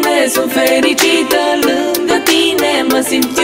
tine Sunt fericită lângă tine Mă simt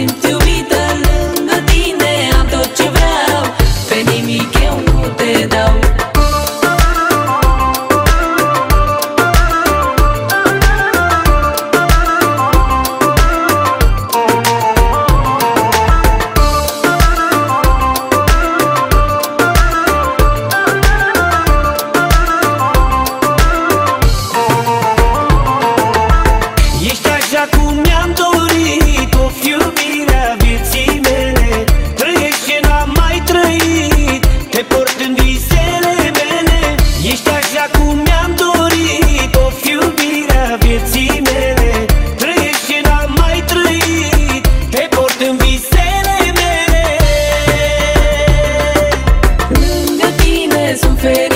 into visele mele. Lângă tine sunt fericit.